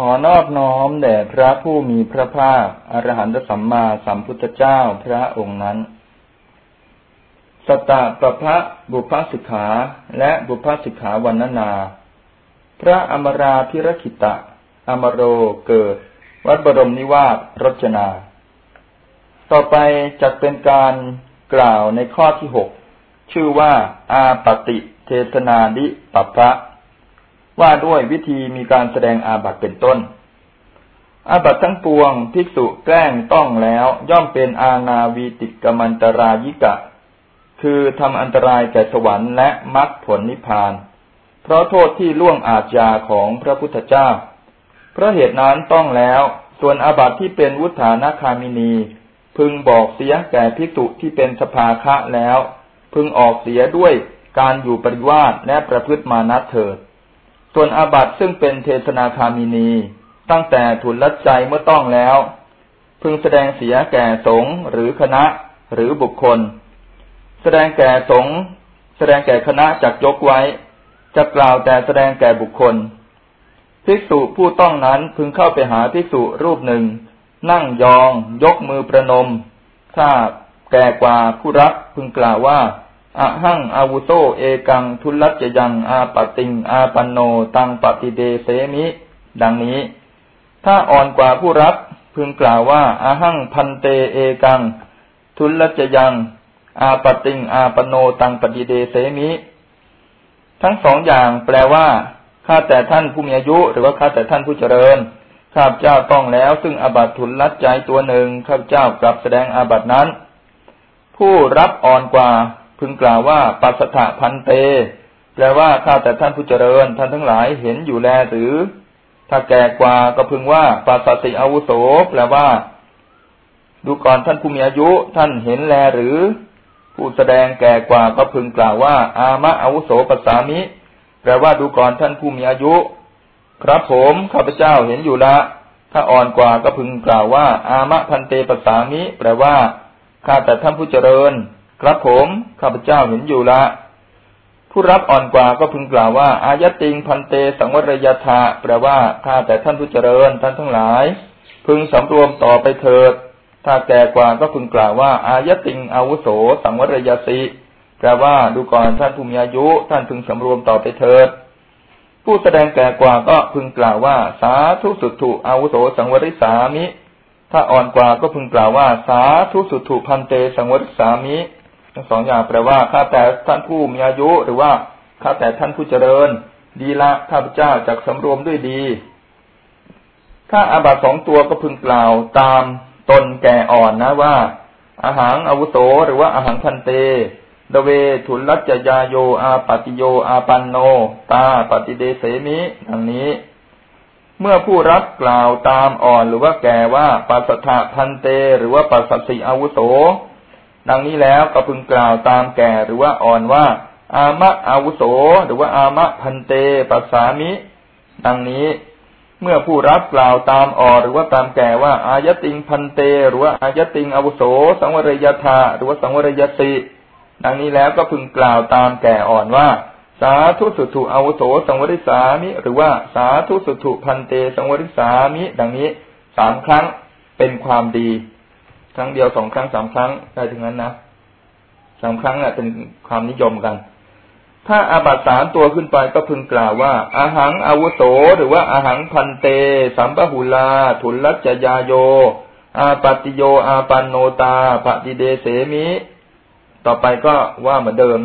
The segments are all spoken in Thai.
ขอนอบน้อมแด่พระผู้มีพระภาค อรหันตสัมมาสัมพุทธเจ้าพระองค์นั้น สตาปพระบุพสิกขาและบุพสิกขาวันนา พระอมราพิรคิตะ อมโรเกิด วัดบรมนิวาสรจนา ต่อไปจะเป็นการกล่าวในข้อที่หกชื่อว่าอาปติเทศนาดิปพระ ว่าด้วยวิธีมีการแสดงอาบัติเป็นต้น อาบัติทั้งปวงภิกษุแกล้งต้องแล้วย่อมเป็นอาณาวีติกมันตรายิกะ คือทำอันตรายแก่สวรรค์และมรรคผลนิพพาน เพราะโทษที่ล่วงอาญาของพระพุทธเจ้า เพราะเหตุนั้นต้องแล้ว ส่วนอาบัติที่เป็นวุฒานาคามินี พึงบอกเสียแก่ภิกษุที่เป็นสภาคะแล้ว พึงออกเสียด้วยการอยู่ปริวาสและประพฤติมานัเถิด ส่วนอาบัตซึ่งเป็นเทศนาคามินี ตั้งแต่ทุนลัดใจเมื่อต้องแล้ว พึงแสดงเสียแก่สงหรือคณะหรือบุคคล แสดงแก่สงแสดงแก่คณะจักยกไว้ จะกล่าวแต่แสดงแก่บุคคล ภิกษุผู้ต้องนั้นพึงเข้าไปหาภิกษุรูปหนึ่ง นั่งยอง ยกมือประนม ถ้าแก่กว่าผู้รักพึงกล่าวว่า อะหังอาวุโต เอกัง ทุลัจยัง อาปติง อาปันโน ตังปฏิเดเสมิ ดังนี้ ถ้าอ่อนกว่าผู้รับ พึงกล่าวว่าอาหังพันเต เอกัง ทุลัจยัง อาปติง อาปโน ตังปฏิเดเสมิ ทั้งสองอย่างแปลว่า ข้าแต่ท่านผู้มีอายุ หรือว่าข้าแต่ท่านผู้เจริญ ข้าพเจ้าต้องแล้ว ซึ่งอาบัตทุนลัดใจตัวหนึ่ง ข้าพเจ้ากลับแสดงอาบัตนั้น ผู้รับอ่อนกว่า พึงกล่าวว่าปัสสถะพันเต แปลว่าข้าแต่ท่านผู้เจริญท่านทั้งหลายเห็นอยู่แลหรือ ถ้าแก่กว่าก็พึงว่าปัสสติอาวุโส แปลว่า ดูก่อนท่านผู้มีอายุ ท่านเห็นแลหรือ ผู้แสดงแก่กว่าก็พึงกล่าวว่า อามะอาวุโสปัสสามิ แปลว่าดูก่อนท่านผู้มีอายุ ครับผมข้าพเจ้าเห็นอยู่ละ ถ้าอ่อนกว่าก็พึงกล่าวว่า อามะพันเตปัสสามิ แปลว่าข้าแต่ท่านผู้เจริญ ครับผมข้าพเจ้าเห็นอยู่ละผู้รับอ่อนกว่าก็พึงกล่าวว่า อายติงพันเตสังวรยธาแปลว่าข้าแต่ท่านผู้เจริญท่านทั้งหลาย พึงสำรวมต่อไปเถิด ถ้าแก่กว่าก็พึงกล่าวว่า อายติงอาวุโส สังวรยสิแปลว่าดูก่อนท่านผู้มีอายุ ท่านพึงสำรวมต่อไปเถิด ผู้แสดงแก่กว่าก็พึงกล่าวว่า สาธุสุตุอาวุโสสังวริสามิ ถ้าอ่อนกว่าก็พึงกล่าวว่า สาธุสุตุพันเตสังวริสามิ ทั้งสองอย่างแปลว่าข้าแต่ท่านผู้มีอายุ หรือว่าข้าแต่ท่านผู้เจริญ ดีละข้าพเจ้าจากสำรวมด้วยดี ถ้าอาบัตสองตัวก็พึงกล่าวตามตนแก่อ่อนนะว่าอาหารอาวุโสหรือว่าอาหารพันเตดเวทุลัจยาโยอาปติโยอาปันโน ตาปฏิเดเสมิดังนี้ เมื่อผู้รับกล่าวตามอ่อนหรือว่าแก่ว่าปัสสะพันเต หรือว่าปัสสิอาวุโส ดังนี้แล้วก็พึงกล่าวตามแก่หรือว่าอ่อนว่า อามะอาวุโส หรือว่าอามะพันเตปัสสามิ ดังนี้เมื่อผู้รับกล่าวตามอ่อนหรือว่าตามแก่ว่า อายติงพันเต หรือว่าอายติงอาวุโส สังวรยธาหรือว่าสังวรยติ ดังนี้แล้วก็พึงกล่าวตามแก่อ่อนว่า สาธุสุถุอาวุโส สังวริสามิ หรือว่าสาธุสุถุพันเต สังวริสามิ ดังนี้สามครั้งเป็นความดี ครั้งเดียวสองครั้งสามครั้งได้ถึงนั้นนะสามครั้งอะเป็นความนิยมกัน ถ้าอาบัตสามตัวขึ้นไปก็พึงกล่าวว่า อาหังอาวุโส หรือว่าอาหังพันเต สัมปหุลา ทุลัจยาโย อาปติโย อาปันโนตาปฏิเดเสมิ ต่อไปก็ว่าเหมือนเดิม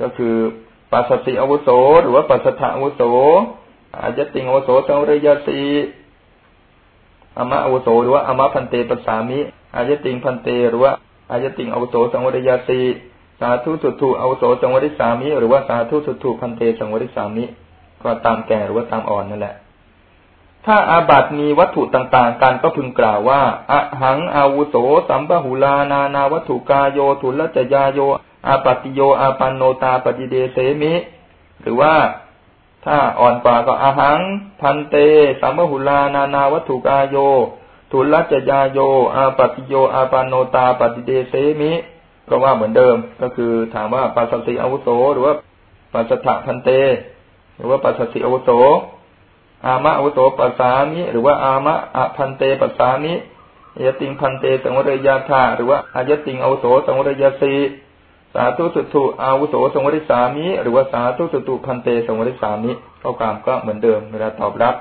ก็คือปัสสติอาวุโส หรือว่าปัสสถาอาวุโสอาจติงอาวุโสสังเรยสีอมะอาวุโส หรือว่าอมะพันเตปัสสามิ อายติงพันเต หรือว่าอายติงอวุโสสังวริยาสีสาธุสุตุอาวุโสสังวริสามิ หรือว่าสาธุสุตุพันเตสังวริสามิ ก็ตามแก่หรือว่าตามอ่อนนั่นแหละ ถ้าอาบัตมีวัตถุต่างๆกันก็พึงกล่าวว่าอะหังอาวุโสสัมปหุลานานาวัตถุกาโยทุลจยาโยอาปติโยอาปันโนตาปฏิเดเสมิ หรือว่าถ้าอ่อนกว่าก็อาหัง พันเต สัมปหุลานานาวัตถุกาโย ทุลจยาโย อาปติโย อาปานโนตาปฏิเดเสมิก็ว่าเหมือนเดิม ก็คือถามว่าปัสสติอาวุโส หรือว่าปัสสถะพันเต หรือว่าปัสสติอาวุโส อามะอาวุโสปัสสามิหรือว่าอามะอพันเตปัสสามิยติงพันเตสังวรยาธาหรือว่าอายติงอาวุโสสังวรยาสีสาธุสุตุอาวุโสสังวริสามิหรือว่าสาธุสุตุพันเตสังวริสามิข้อความก็เหมือนเดิมเวลาตอบรับ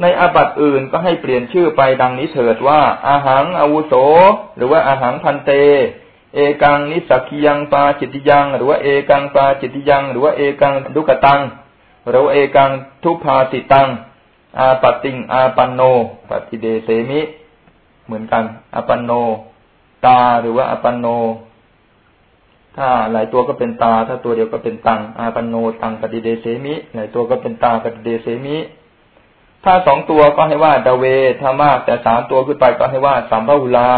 ในอาบัติอื่นก็ให้เปลี่ยนชื่อไปดังนี้เถิดว่า อาหังอาวุโส หรือว่าอาหังพันเต เอกังนิสักยังปาจิตติยัง หรือว่าเอกังปาจิตติยัง หรือว่าเอกังดุกตังหรือเอกังทุพาติตัง อาปติง อาปันโนปฏิเดเสมิ เหมือนกัน อาปันโน ตาหรือว่าอาปันโน ถ้าหลายตัวก็เป็นตา ถ้าตัวเดียวก็เป็นตัง อาปันโนตังปฏิเดเสมิ หลายตัวก็เป็นตาปฏิเดเสมิ ถ้าสองตัวก็ให้ว่าดาเวถ้ามากแต่สามตัวขึ้นไปก็ให้ว่าสัมภหุลา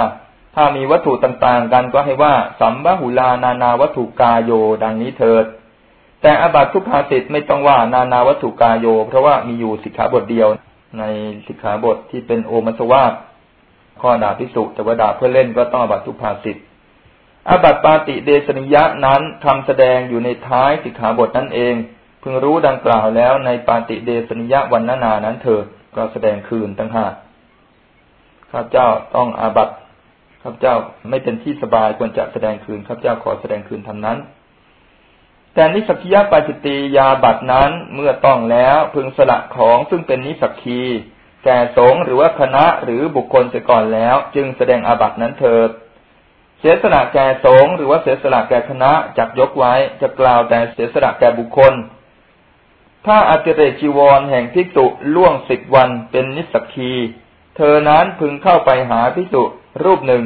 ถ้ามีวัตถุต่างๆ กันก็ให้ว่าสัมภหุลานานาวัตถุกาโยดังนี้เถิด แต่อบัตทุกภาสิทธ์ไม่ต้องว่านานาวัตถุกาโย เพราะว่ามีอยู่สิกขาบทเดียว ในสิกขาบทที่เป็นโอมัสวาข้อด่าพิสุแต่ว่าด่าเพื่อเล่นก็ต้องอบัตทุกภาสิทธ์อบัตปาติเดสนิยะนั้นทำแสดงอยู่ในท้ายสิกขาบทนั่นเอง พึงรู้ดังกล่าวแล้วในปาติเดสนิยะวันนานานั้นเถิดก็แสดงคืนตั้งห้าข้าพเจ้าต้องอาบัตข้าพเจ้าไม่เป็นที่สบายควรจะแสดงคืนข้าพเจ้าขอแสดงคืนทำนั้น แต่นิสักียปาจิตียาบัตนั้นเมื่อต้องแล้วพึงสละของซึ่งเป็นนิสักีแก่สงหรือว่าคณะหรือบุคคลเสียก่อนแล้ว จึงแสดงอาบัตนั้นเถิดเสียสละแก่สงหรือว่าเสียสละแก่คณะจักยกไว้จะกล่าวแต่เสียสละแก่บุคคล ถ้าอติเรจีวรแห่งภิกษุล่วงสิบวันเป็นนิสักคีเธอนั้นพึงเข้าไปหาภิกษุรูปหนึ่ง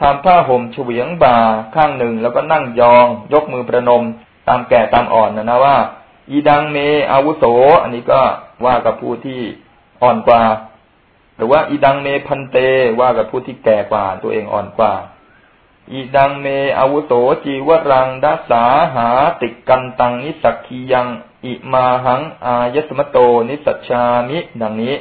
ทำผ้าห่มเฉวียงบ่าข้างหนึ่งแล้วก็นั่งยอง ยกมือประนม ตามแก่ตามอ่อนนะนะว่า อีดังเมอาวุโส อันนี้ก็ว่ากับผู้ที่อ่อนกว่า หรือว่าอีดังเมพันเตว่ากับผู้ที่แก่กว่าตัวเองอ่อนกว่า อีดังเมอาวุโสจีวรังดัสสาหาติกันตังนิสักคียัง อิมาหัง อายสมโตนิสัชามิดังนี้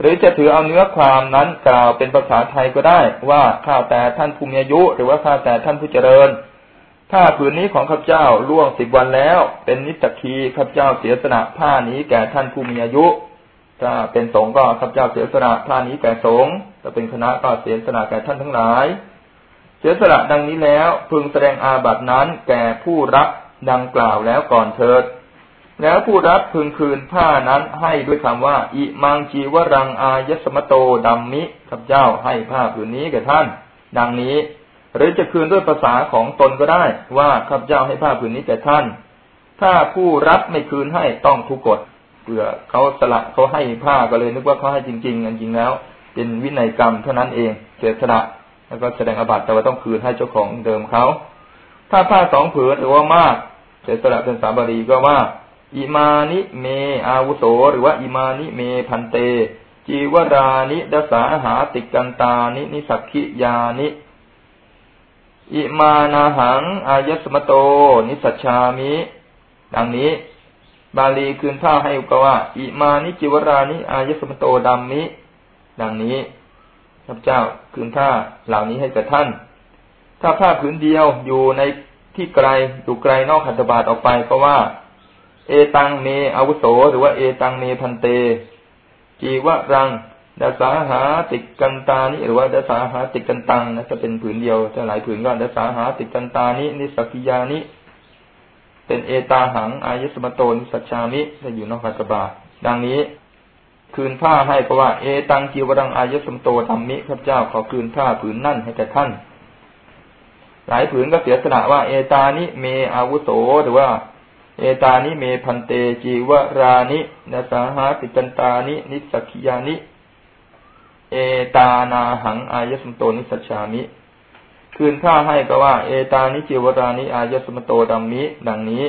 หรือจะถือเอาเนื้อความนั้นกล่าวเป็นภาษาไทยก็ได้ว่าข้าแต่ท่านภูมิอายุ หรือว่าข้าแต่ท่านผู้เจริญถ้าผืนนี้ของข้าพเจ้าล่วงสิบวันแล้ว เป็นนิสกีข้าพเจ้าเสียสละผ้านี้แก่ท่านผู้มีอายุ ถ้าเป็นสงฆ์ก็ข้าพเจ้าเสียสละผ้านี้แก่สงฆ์ถ้าเป็นคณะก็เสียสละแก่ท่านทั้งหลาย เสียสละดังนี้แล้วพึงแสดงอาบัตินั้นแก่ผู้รับดังกล่าวแล้วก่อนเถิด แล้วผู้รับพึงคืนผ้านั้นให้ด้วยคำว่า อิมังจีวรังอายสมโตดัมมิข้าพเจ้าให้ผ้าผืนนี้แก่ท่าน ดังนี้ หรือจะคืนด้วยภาษาของตนก็ได้ว่าข้าพเจ้าให้ผ้าผืนนี้แก่ท่าน ถ้าผู้รับไม่คืนให้ต้องทุกกฎเผื่อเขาสละเขาให้ผ้าก็เลยนึกว่าเขาให้จริงๆจริงแล้ว เป็นวินัยกรรมเท่านั้นเองเสียสละ แล้วก็แสดงอบัตแต่ว่าต้องคืนให้เจ้าของเดิมเขา ถ้าผ้าสองผืนหรือว่ามากเสียสละเป็นสามบารีก็ว่าอิมานิเม อาวุโส หรือว่าอิมานิเมพันเต จีวรานิดสาหาติกันตานิ นิสักขิยานิ อิมานาหัง อายสมโต นิสัชชามิ ดังนี้ บาลีคืนผ้าให้อุกว่า อิมานิจิวรานิ อายสมโตดัมมิ ดังนี้ พระเจ้าคืนผ้าเหล่านี้ให้กับท่าน ถ้าผ้าผืนเดียวอยู่ในที่ไกลอยู่ไกลนอกขันธบาตออกไปก็ว่า เอตังเมอาวุโส หรือว่าเอตังเมพันเต จีวะรังดาสาหาติกันตานิหรือว่าดาสาหาติกันตังนะจะเป็นผืนเดียวจะหลายผืนก็ดาสาหาติกันตานินิสักิยานิเป็นเอตาหังอายสมโตนิสัชชามิจะอยู่นอกคัตบาดังนี้ คืนผ้าให้เพราะว่าเอตังจีวรังอายสมโตธรรมิพระเจ้าขอคืนผ้าผืนนั่นให้แก่ท่าน หลายผืนก็เสียสละว่า เอตานิเมอาวุโสหรือว่า เอตานิเม ภันเตจีวรานิ ทสาหาติกกันตานิ นิสสัคคิยานิ เอตานาหังอายัสมโตนิสสัชชามิคืนผ้าให้ก็ว่า เอตานิจีวรานิอายัสมโต ทัมมิ ดังนี้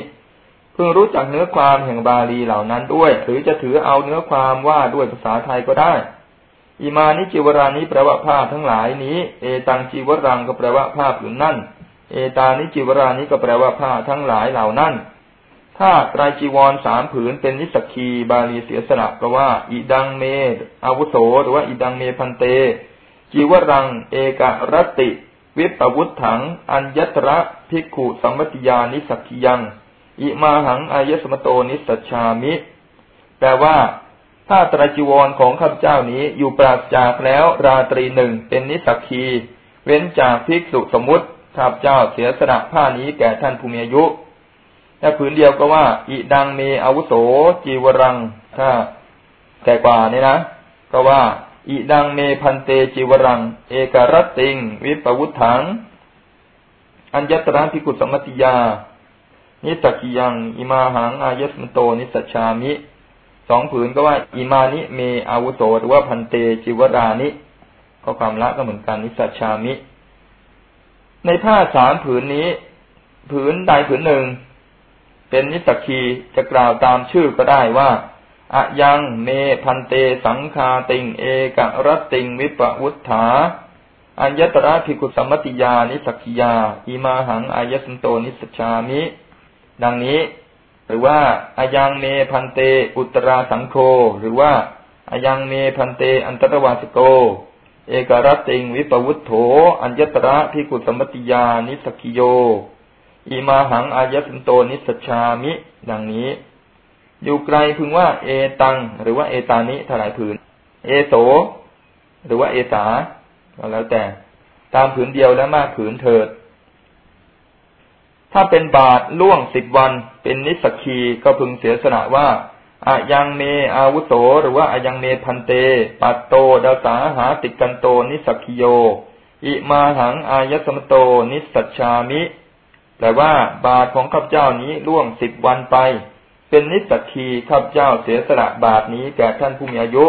พึงรู้จักเนื้อความแห่งบาลีเหล่านั้นด้วย หรือจะถือเอาเนื้อความว่าด้วยภาษาไทยก็ได้อิมานิจิวรานิแปลว่าผ้าทั้งหลายนี้ เอตังจิวรังก็แปลว่าผ้าผืนนั่น เอตานิจิวรานิก็แปลว่าผ้าทั้งหลายเหล่านั้น ถ้าไตรจีวรสามผืนเป็นนิสกีบาลีเสียสละก็ว่า อิดังเมอาวุโสหรือว่าอิดังเมพันเต จีวรัง เอกรติ วิปวุฒถัง อัญญตระภิกขุสัมมติยานิสักขียัง อิมาหังอายสมโตนิสัชามิ แปลว่าผ้าตรจีวรของข้าพเจ้านี้อยู่ปราศจากแล้วราตรีหนึ่งเป็นนิสักคี เว้นจากภิกษุสมมุติข้าพเจ้าเสียสละผ้านี้แก่ท่านภูมิอายุถ้าผืนเดียวก็ว่า อิดังเมอาวุโสจีวรัง ถ้าแก่กว่านี่นะ ก็ว่า อิดังเมพันเตจีวรัง เอกรัตติง วิปวุถัง อัญญตระพิกุสมติยา นิสสัคคิยัง อิมาหัง อายัสมโต นิสสัชชามิสองผืนก็ว่า อิมานิเมอาวุโสหรือว่า ภันเตจีวรานิข้อความละก็เหมือนกันนิสสัชชามิ ในผ้าสามผืนนี้ ผืนใดผืนหนึ่ง เป็นนิสสัคคีย์จะกล่าวตามชื่อก็ได้ว่าอะยังเม ภันเตสังฆาฏิ เอกรัตติง วิปปวุตถาอัญญตระภิกขุสัมมติยา นิสสัคคิยาอิมาหังอายัสมโตนิสสัชชามิ ดังนี้ หรือว่าอะยังเม ภันเต อุตตราสังโค หรือว่าอะยังเม ภันเต อันตรวาสโกเอกรัตติงวิปปวุตโถ อัญญตระภิกขุสัมมติยานิสสัคคิโยอิมาหังอายัสมโตนิสสัชชามิ ดังนี้ อยู่ไกลพึงว่า เอตัง หรือว่าเอตานิ ถ้าหลายผืน เอโส หรือว่าเอสาก็แล้วแต่ ตามผืนเดียวและมากผืนเถิด ถ้าเป็นบาทล่วงสิบวัน เป็นนิสกีก็พึงเสียสละว่าอายังเมอาวุโส หรือว่าอายังเมพันเต ปัตโตดาสาหาติกันโตนิสกิโย อิมาหังอายสมโตนิสัชชามิแต่ว่าบาทของข้าพเจ้านี้ล่วงสิบวันไป เป็นนิสกีข้าพเจ้าเสียสละบาทนี้แก่ท่านผู้มีอายุ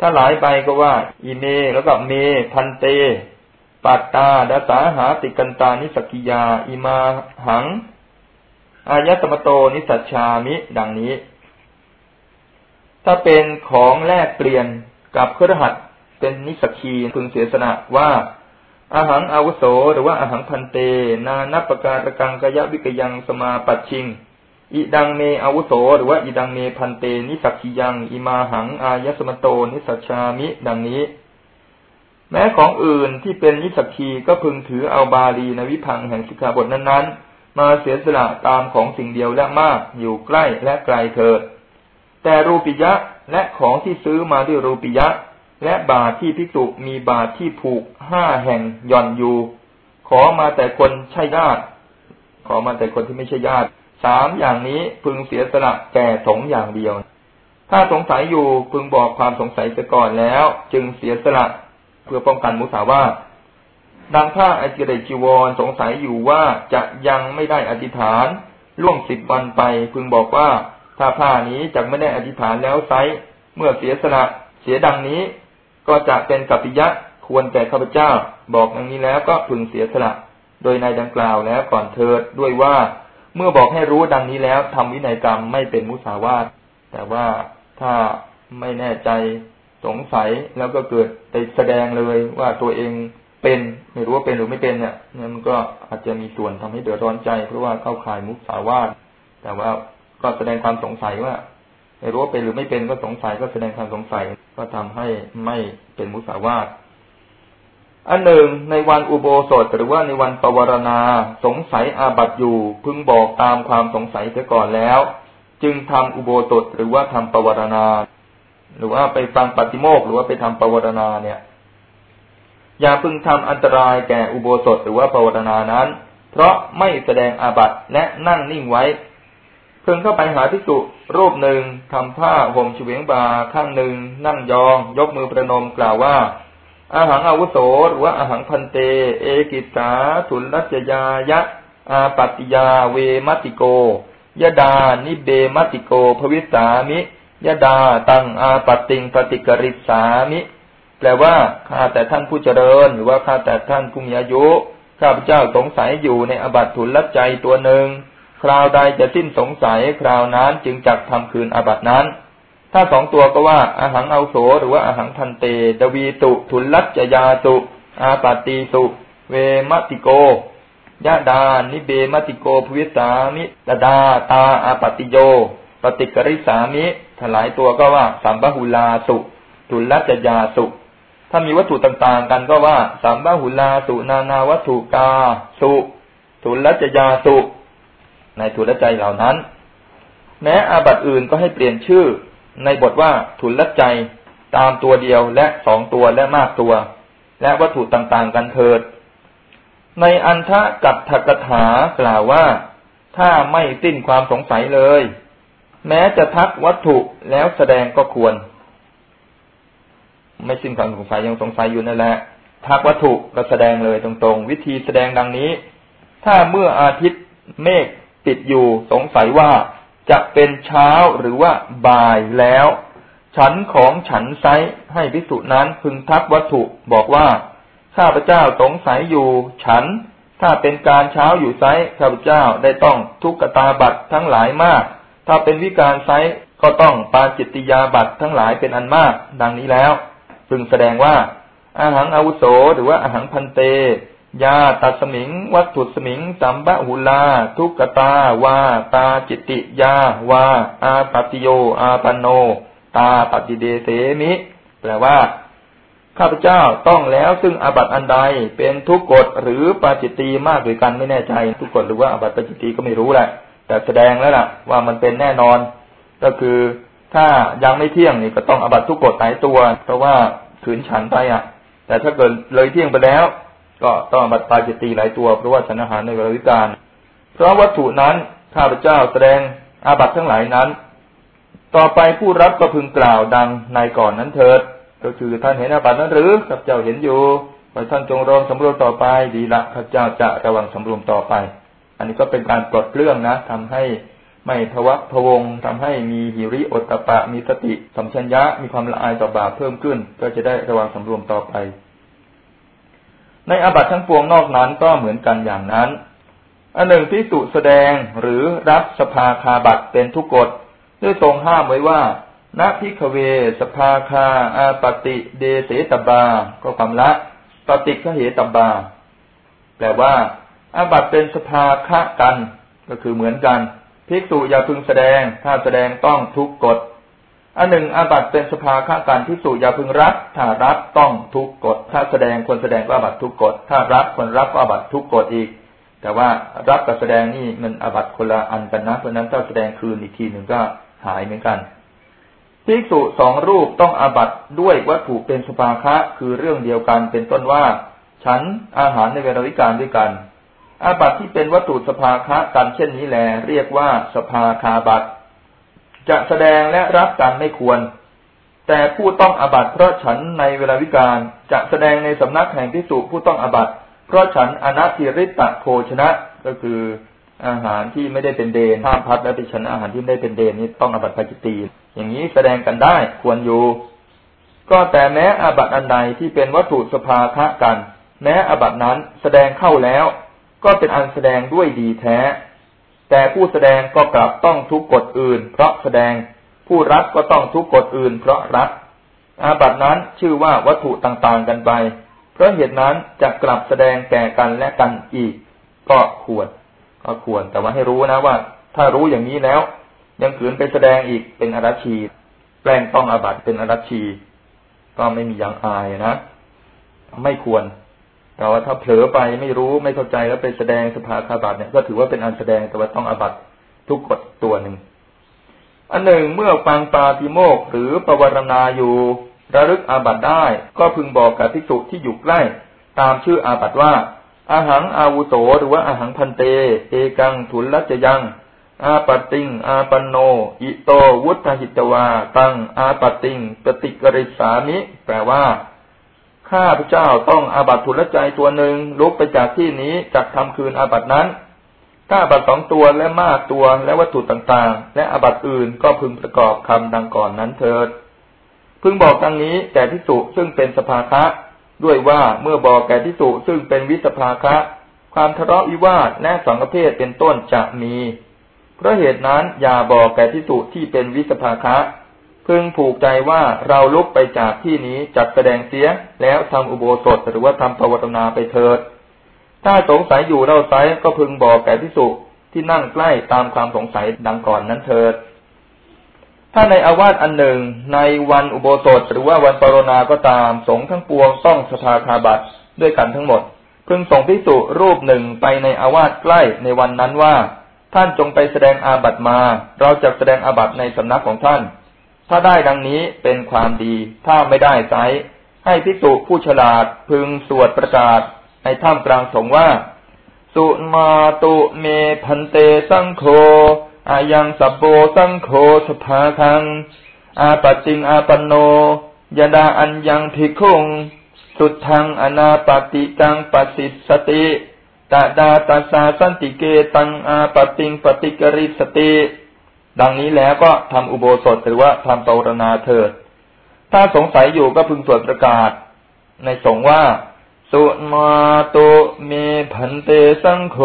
ถ้าหลายไปก็ว่าอิเม แล้วก็เม ภันเต ปัตตา ทสาหาติกกันตานิสสัคคิยา อิมาหัง อายัสมโตนิสสัชชามิ ดังนี้ ถ้าเป็นของแลกเปลี่ยนกับคฤหัสถ์เป็นนิสสัคคีย์พึงเสียสละว่าอะหัง อาวุโสหรือว่าอะหัง ภันเต นานัปปการกังกยวิกกยังสมาปัชชิงอิทังเมอาวุโสหรือว่าอิทังเม ภันเต นิสสัคคิยังอิมาหัง อายัสมโตนิสัชามิ ดังนี้ แม้ของอื่นที่เป็นนิสักขีก็พึงถือเอาบาลีในวิพังแห่งสิกขาบทนั้นๆ มาเสียสละตามของสิ่งเดียวและมากอยู่ใกล้และไกลเถิด แต่รูปิยะและของที่ซื้อมาด้วยรูปิยะ และบาทที่พิจุมีบาทที่ผูกห้าแห่งย่อนอยู่ ขอมาแต่คนใช่ญาติขอมาแต่คนที่ไม่ใช่ญาติสามอย่างนี้พึงเสียสละแก่สงอย่างเดียว ถ้าสงสัยอยู่พึงบอกความสงสัยเสียก่อนแล้ว จึงเสียสละ เพื่อป้องกันมุสาวาดังถ้าอจิเรจีวรสงสัยอยู่ว่าจะยังไม่ได้อธิษฐาน ล่วงสิบวันไป พึงบอกว่าถ้าผ้านี้จะไม่ได้อธิษฐานแล้วไซเมื่อเสียสละเสียดังนี้ ก็จะเป็นกัปปิยะควรแก่ข้าพเจ้า บอกอย่างนี้แล้วก็พึงเสียสละโดยในดังกล่าวแล้วก่อนเถิดด้วยว่า เมื่อบอกให้รู้ดังนี้แล้วทำวินัยกรรมไม่เป็นมุสาวาทแต่ว่าถ้าไม่แน่ใจ สงสัยแล้วก็เกิดไปแสดงเลยว่าตัวเองเป็นไม่รู้ว่าเป็นหรือไม่เป็นเนี่ยมันก็อาจจะมีส่วนทำให้เดือดร้อนใจ เพราะว่าเข้าข่ายมุสาวาทแต่ว่าก็แสดงความสงสัยว่าไม่รู้ว่าเป็นหรือไม่เป็นก็สงสัยก็แสดงความสงสัยก็ทำให้ไม่เป็นมุสาวาทอันหนึ่งในวันอุโบสถหรือว่าในวันปวารณาสงสัยอาบัตอยู่พึงบอกตามความสงสัยเสียก่อนแล้ว จึงทำอุโบสถหรือว่าทำปวารณา หรือว่าไปฟังปฏิโมกหรือว่าไปทำปวารณาเนี่ย อย่าพึงทำอันตรายแก่อุโบสถหรือว่าปวารณานั้น เพราะไม่แสดงอาบัตและนั่งนิ่งไว้พึงเข้าไปหาพิสุรูปหนึ่งทำผ้าห่มเฉวียงบาข้างหนึ่ง นั่งยอง ยกมือประนมกล่าวว่าอาหังอาวุโสหรือว่าอาหังพันเต เอกิสาสุลัจยายะ อาปัติยาเวมัติโกยดานิเบมัติโก ภวิสามิ ยดาตังอาปติงปฏิกริสามิ แปลว่าข้าแต่ท่านผู้เจริญ หรือว่าข้าแต่ท่านผู้มีอายุข้าพเจ้าสงสัยอยู่ในอบัตทุลใจตัวหนึ่ง คราวใดจะสิ้นสงสัยคราวนั้นจึงจักทำคืนอบัตนั้น ถ้าสองตัวก็ว่าอาหังเอาโสหรือว่าอาหังพันเต ดวีตุทุลัจยาตุ อาปาตีสุเวมติโกยะดานิเบมติโกภวิสามิตดาตาอาปติโย ปฏิกริสามิ ถลายตัวก็ว่าสัมบหุลาสุทุลัจยาสุถ้ามีวัตถุต่างๆ กันก็ว่าสัมบหุลาสุนานาวัตถุกาสุทุลัจยาสุในทุลใจเหล่านั้น แม้อาบัตอื่นก็ให้เปลี่ยนชื่อ ในบทว่าทุละใจตามตัวเดียวและสองตัวและมากตัว และวัตถุต่างๆ กันเถิด ในอันทะกัตถกถากล่าวว่า ถ้าไม่สิ้นความสงสัยเลย แม้จะทักวัตถุแล้วแสดงก็ควร ไม่สิ้นความสงสัยยังสงสัยอยู่นั่นแหละทักวัตถุก็แสดงเลยตรงๆ วิธีแสดงดังนี้ ถ้าเมื่ออาทิตย์เมฆติดอยู่สงสัยว่าจะเป็นเช้าหรือว่าบ่ายแล้ว ฉันของฉันไซให้พิสุนั้นพึงทักวัตถุบอกว่าข้าพเจ้าสงสัยอยู่ ฉัน ถ้าเป็นการเช้าอยู่ไซข้าพเจ้าได้ต้องทุกขตาบัตทั้งหลายมาก ถ้าเป็นวิการไซก็ต้องปาจิตติยาบัตทั้งหลายเป็นอันมาก ดังนี้แล้วพึงแสดงว่าอาหังอาวุโส หรือว่าอาหังพันเต ยาตัสมิง วัตถุสมิงสัมบะหุลา ทุกตาวา ตาจิตติยาวา อาปติโย อาปันโน ตาปฏิเดเสมิ แปลว่า ข้าพเจ้าต้องแล้วซึ่งอาบัตอันใดเป็นทุกกฎหรือปาจิตตีมากหรือกันไม่แน่ใจ ทุกกฎหรือว่าอาบัตปาจิตตีก็ไม่รู้แหละ แต่แสดงแล้วล่ะ ว่ามันเป็นแน่นอน ก็คือถ้ายังไม่เที่ยงนี่ก็ต้องอาบัตทุกกฎหลายตัว เพราะว่าขืนฉันไปอะ แต่ถ้าเกิดเลยเที่ยงไปแล้ว ก็ต้องอบัตปาจิตีหลายตัวเพราะว่าฉันอาหารในเวลาวิการ เพราะวัตถุนั้นข้าพเจ้าแสดงอาบัตทั้งหลายนั้น ต่อไปผู้รับก็พึงกล่าวดังในก่อนนั้นเถิด ก็คือท่านเห็นอาบัตนั้นหรือข้าพเจ้าเห็นอยู่ขอท่านจงรองสำรวมต่อไปดีละข้าพเจ้าจะระวังสำรวมต่อไป อันนี้ก็เป็นการปลดเปลื้องนะทำให้ไม่ทวะพวงทำให้มีหิริโอตตะปะ มีสติสัมชัญญะมีความละอายต่อบาปเพิ่มขึ้น ก็จะได้ระวังสำรวมต่อไป ในอาบัตทั้งปวงนอกนั้นก็เหมือนกันอย่างนั้น อันหนึ่งที่สุแสดงหรือรับสภาคาบัตเป็นทุกกฎด้วยทรงห้ามไว้ว่าณพิกเว สภาคา อาปติเดเสตบา ก็คำละปฏิฆเหตบา แปลว่า อาบัตเป็นสภาคะกัน ก็คือเหมือนกัน ภิกษุอย่าพึงแสดง ถ้าแสดงต้องทุกกฎอันหนึ่งอาบัตเป็นสภาข้าการภิกษุอย่าพึงรับถ้ารับต้องทุกกฎถ้าแสดงคนแสดงก็อาบัตทุกกฎถ้ารับคนรับก็อาบัตทุกกฎอีก แต่ว่ารับกับแสดงนี่มันอาบัตคนละอันกันนะเพราะนั้นถ้าแสดงคืนอีกทีหนึ่งก็หายเหมือนกันภิกษุสองรูปต้องอาบัตด้วยวัตถุเป็นสภาคะคือเรื่องเดียวกันเป็นต้นว่า ฉันอาหารในเวลาวิการด้วยกัน อาบัติที่เป็นวัตถุสภาคะกันเช่นนี้แล เรียกว่าสภาคาบัตจะแสดงและรับกันไม่ควร แต่ผู้ต้องอาบัตเพราะฉันในเวลาวิการจะแสดงในสำนักแห่งพิสุผู้ต้องอาบัตเพราะฉันอนัติริตะโภชนะก็คืออาหารที่ไม่ได้เป็นเดนห้ามพัดและไปฉันอาหารที่ไม่ได้เป็นเดนนี้ต้องอาบัติปจิตี อย่างนี้แสดงกันได้ควรอยู่ ก็แต่แม้อาบัติอันใดที่เป็นวัตถุสภาคะกัน แม้อาบัตินั้นแสดงเข้าแล้ว ก็เป็นอันแสดงด้วยดีแท้ แต่ผู้แสดงก็กลับต้องทุกกฎอื่น เพราะแสดงผู้รับก็ต้องทุกกฎอื่น เพราะรับ อาบัตินั้นชื่อว่าวัตถุต่างๆกันไป เพราะเหตุนั้นจะกลับแสดงแก่กันและกันอีก ก็ควร ก็ควรแต่ว่าให้รู้นะว่า ถ้ารู้อย่างนี้แล้ว ยังขืนไปแสดงอีกเป็นอรัชี แปลงต้องอาบัติเป็นอรัชี ก็ไม่มีอย่างอายนะ ไม่ควร แต่ว่าถ้าเผลอไปไม่รู้ไม่เข้าใจแล้วไปแสดงสภาคาบัตเนี่ยก็ถือว่าเป็นอันแสดงแต่ว่าต้องอาบัตทุกกฎตัวหนึ่งอันหนึ่งเมื่อฟังปาติโมกหรือปวารณาอยู่ระลึกอาบัตได้ ก็พึงบอกกับภิกษุที่อยู่ใกล้ ตามชื่ออาบัตว่าอาหังอาวุโสหรือว่าอาหังพันเต เอกังทุลละจยัง อาปติง อาปันโน อิโต วุฒหิตวา ตัง อาปติง ปฏิกริสามิ แปลว่า ข้าพเจ้าต้องอาบัตทุลใจตัวหนึ่งลุกไปจากที่นี้จักทำคืนอาบัตนั้น ถ้าอาบัตสองตัวและมากตัวและวัตถุต่างๆ และอาบัตอื่นก็พึงประกอบคำดังก่อนนั้นเถิด พึงบอกดังนี้แก่ทิสุซึ่งเป็นสภาคะ ด้วยว่าเมื่อบอกแก่ทิสุซึ่งเป็นวิสภาคะ ความทะเลาะวิวาทและสังฆเพศเป็นต้นจะมี เพราะเหตุนั้นอย่าบอกแก่ทิสุที่เป็นวิสภาคะ พึงผูกใจว่าเราลุกไปจากที่นี้จัดแสดงเสียแล้วทำอุโบสถหรือว่าทำภาวนาไปเถิด ถ้าสงสัยอยู่เราไซก็พึงบอกแก่พิสุที่นั่งใกล้ตามความสงสัยดังก่อนนั้นเถิด ถ้าในอาวาสอันหนึ่งในวันอุโบสถหรือว่าวันปรณาก็ตาม สงทั้งปวงต้องสภาคาบัตด้วยกันทั้งหมด พึงส่งพิสุรูปหนึ่งไปในอาวาสใกล้ในวันนั้นว่า ท่านจงไปแสดงอาบัตมา เราจะแสดงอาบัตในสำนักของท่าน ถ้าได้ดังนี้เป็นความดี ถ้าไม่ได้ไซให้พิสุผู้ฉลาดพึงสวดประกาศในถ้ำกลางสงว่า สุมาตุเมพันเตสังโฆอายังสับโบสังโฆสภาคัง อาปจิงอาปโนยดาอัญยังภิกขุง สุดทางอนาปติกังปสสิสติตาดาตาสาสันติเกตังอาปติงปฏิกริสติ ดังนี้แล้วก็ทำอุโบสถหรือว่าทำปรณาเถิด ถ้าสงสัยอยู่ก็พึงสวดประกาศ ในสงว่า สุมาโตเมพันเตสังโฆ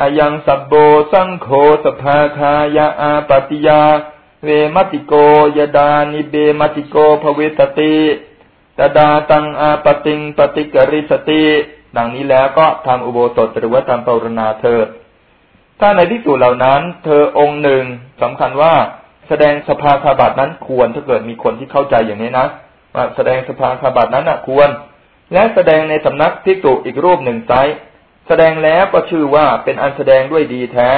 อายังสับโบสังโฆสภาคายาอาปติยา เวมติโกยดานิเบมติโกภเวตติตดาตังอาปติงปฏิกริสติ ดังนี้แล้วก็ทำอุโบสถหรือว่าทำปรณาเถิด ถ้าในที่สุดเหล่านั้น เธอองค์หนึ่งสำคัญว่าแสดงสภาคาบัตนั้นควรถ้าเกิดมีคนที่เข้าใจอย่างนี้นะว่าแสดงสภาคาบัตนั้นนะควร และแสดงในสำนักที่สุอีกรูปหนึ่งไซแสดงแล้วก็ชื่อว่าเป็นอันแสดงด้วยดีแท้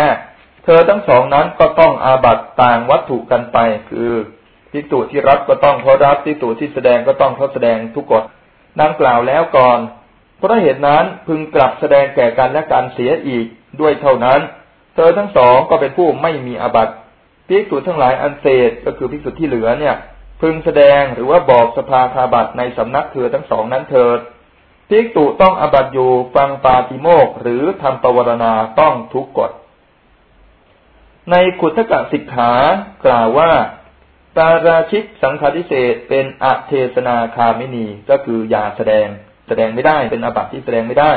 เธอทั้งสองนั้นก็ต้องอาบัตต่างวัตถุกันไป คือพิสูจที่รับก็ต้องเพราะรับพิสูจที่แสดงก็ต้องเพราะแสดงทุกกฎดังกล่าวแล้วก่อน เพราะเหตุนั้นพึงกลับแสดงแก่กันและการเสียอีกด้วยเท่านั้น เธอทั้งสองก็เป็นผู้ไม่มีอาบัติพิสูจทั้งหลายอันเศษก็คือพิสูจที่เหลือเนี่ย พึงแสดงหรือว่าบอกสภาคาบัตในสำนักเธอทั้งสองนั้นเถิดพิกตุต้องอาบัตอยู่ฟังปาติโมกหรือทำปวารณาต้องทุกกฎ ในขุทกะสิกขากล่าวว่าตาราชิกสังฆาทิเศษเป็นอเทศนาคามินีก็คืออย่าแสดง แสดงไม่ได้เป็นอาบัติที่แสดงไม่ได้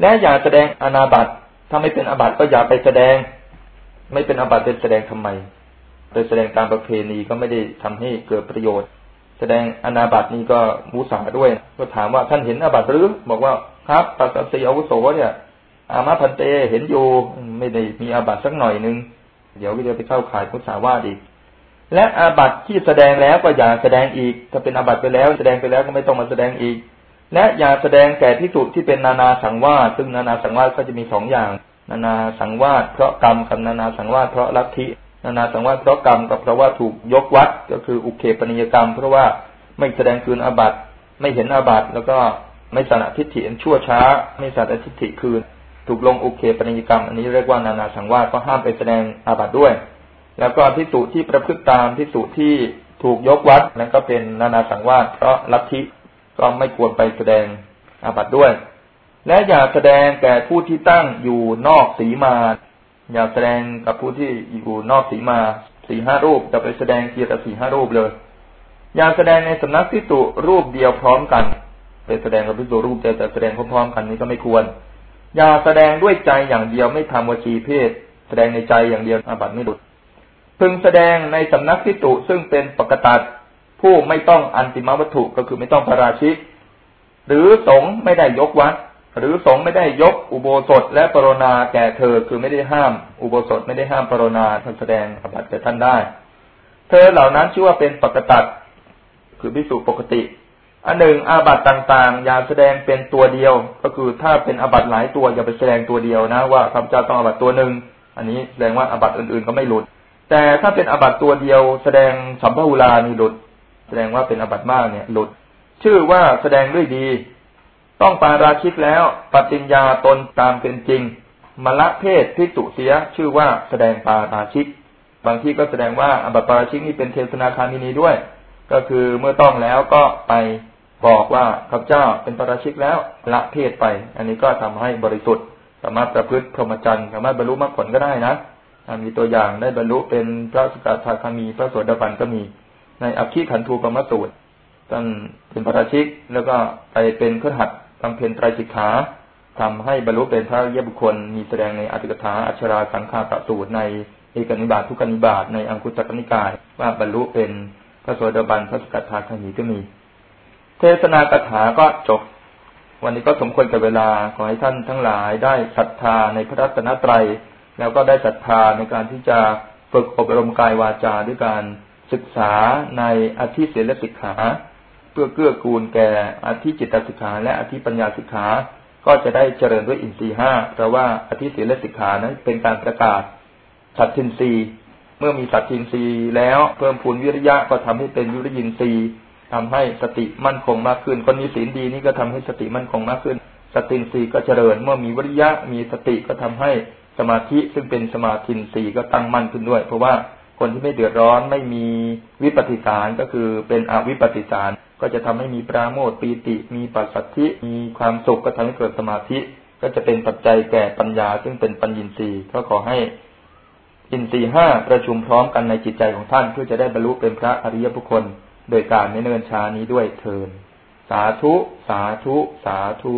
และอย่าแสดงอนาบัติ ถ้าไม่เป็นอาบัติก็อย่าไปแสดง ไม่เป็นอาบัติเป็นแสดงทำไมไปแสดงตามประเพณีก็ไม่ได้ทำให้เกิดประโยชน์ แสดงอนาบัตินี้ก็มูสาด้วย ก็ถามว่าท่านเห็นอาบัติหรือ บอกว่าครับปัสสติอาวุโสเนี่ย อามาพันเตเห็นอยู่ไม่ได้มีอาบัติสักหน่อยนึง เดี๋ยวก็จะไปเข้าข่ายมุสาวาดอีกและอาบัติที่แสดงแล้วก็อย่าแสดงอีก ถ้าเป็นอาบัติไปแล้ว แสดงไปแล้วก็ไม่ต้องมาแสดงอีก และอย่าแสดงแก่ที่สุที่เป็นนานาสังวาสซึ่งนานาสังวาสก็จะมีสองอย่าง นานาสังวาสเพราะกรรมกับนานาสังวาสเพราะลัทธินานาสังวาสเพราะกรรมกับเพราะว่าถูกยกวัดก็คืออุเคปนิยกรรม เพราะว่าไม่แสดงคืนอาบัติไม่เห็นอาบัติแล้วก็ไม่สนะทิฏฐิชั่วช้า ไม่สนะทิฏฐิคืน ถูกลงอุเคปนิยกรรม อันนี้เรียกว่านานาสังวาสก็ห้ามไปแสดงอาบัติด้วย แล้วก็พิสูจที่ประพฤติตามพิสูจที่ถูกยกวัดนั่นก็เป็นนานาสังวาสเพราะลัทธิ ก็ไม่ควรไปแสดงอาบัติด้วย และอย่าแสดงแก่ผู้ที่ตั้งอยู่นอกสีมา อย่าแสดงกับผู้ที่อยู่นอกสีมาสี่ห้ารูปจะไปแสดงเกียรติสี่ห้ารูปเลย อย่าแสดงในสำนักพิสุรูปเดียวพร้อมกันไปแสดงกับพิสุรูปเดียวแต่แสดงพร้อมๆกันนี้ก็ไม่ควร อย่าแสดงด้วยใจอย่างเดียวไม่ทำวจีเพศ แสดงในใจอย่างเดียวอาบัติไม่หลุดพึงแสดงในสำนักพิตุซึ่งเป็นปกตัด ผู้ไม่ต้องอันติมวัตถุก็คือไม่ต้องพระราชิกหรือสงไม่ได้ยกวัด หรือสงไม่ได้ยกอุโบสถและปรณาแก่เธอคือไม่ได้ห้าม อุโบสถไม่ได้ห้ามปรณาท่านแสดงอภัตแก่ท่านได้ เธอเหล่านั้นชื่อว่าเป็นปกตัดคือพิสุปกติอันหนึ่งอาบัตต่างๆ อย่าแสดงเป็นตัวเดียว ก็คือถ้าเป็นอาบัตหลายตัวอย่าไปแสดงตัวเดียวนะ ว่าพระเจ้าต้องอาบัตตัวหนึ่งอันนี้แสดงว่าอาบัตอื่นๆก็ไม่หลุด แต่ถ้าเป็นอบัตตัวเดียว แสดงสัมภุลานี่หลุด แสดงว่าเป็นอบัตมากเนี่ย หลุด ชื่อว่าแสดงด้วยดี ต้องปาราชิกแล้ว ปฏิญญาตนตามเป็นจริงมละเพศพิจุเสีย ชื่อว่าแสดงปาราชิก บางที่ก็แสดงว่าอบัตปาราชิกนี่เป็นเทศนาคามินีด้วย ก็คือเมื่อต้องแล้วก็ไปบอกว่าข้าพเจ้าเป็นปาราชิกแล้วละเพศไป อันนี้ก็ทำให้บริสุทธิ์สามารถประพฤติพรหมจรรย์สามารถบรรลุมรรคผลก็ได้นะมีตัวอย่างได้บรรลุเป็นพระสกทาคามี พระโสดาบันก็มี ในอัคคีขันธูปมสูตรท่านเป็นพระราชิก แล้วก็ไปเป็นเครือขัดบำเพ็ญไตรสิกขาทำให้บรรลุเป็นพระเยบุคคล มีแสดงในอัตถกถาอัชราสังฆาตสูตรในเอกนิบาตทุกนิบาตในอังคุตตนิกาย ว่าบรรลุเป็นพระโสดาบันพระสกทาคามีก็มี เทศนากถาก็จบ วันนี้ก็สมควรกับเวลาขอให้ท่านทั้งหลายได้ศรัทธาในพระรัตนตรัย แล้วก็ได้ศรัทธาในการที่จะฝึกอบรมกายวาจาด้วยการ ศึกษาในอธิเสลสิกขา เพื่อเกื้อกูลแก่อธิจิตสิกขา และอธิปัญญาสิกขา ก็จะได้เจริญด้วยอินทรีห้าเพราะว่าอธิเสลสิกขานั้นเป็นการประกาศสัตทินรีเมื่อมีสัตทินรีแล้วเพิ่มพูนวิริยะก็ทำให้เป็นยุริยินทรีย์ทำให้สติมั่นคงมากขึ้น คนมีศีลดีนี่ก็ทำให้สติมั่นคงมากขึ้น สตินรีก็เจริญ เมื่อมีวิริยะมีสติก็ทำให้สมาธิซึ่งเป็นสมาธินรีก็ตั้งมั่นขึ้นด้วย เพราะว่า คนที่ไม่เดือดร้อนไม่มีวิปฏิสารก็คือเป็นอวิปฏิสารก็จะทำให้มีปราโมทปีติ มีปัสสัทธิมีความสุขก็ทำให้เกิดสมาธิ ก็จะเป็นปัจจัยแก่ปัญญา ซึ่งเป็นปัญญินทรีย์ก็ขอให้อินทรีห้าประชุมพร้อมกันในจิตใจของท่านเพื่อจะได้บรรลุเป็นพระอริยบุคคล โดยการไม่เนินช้านี้ด้วยเทินสาธุ สาธุ สาธุ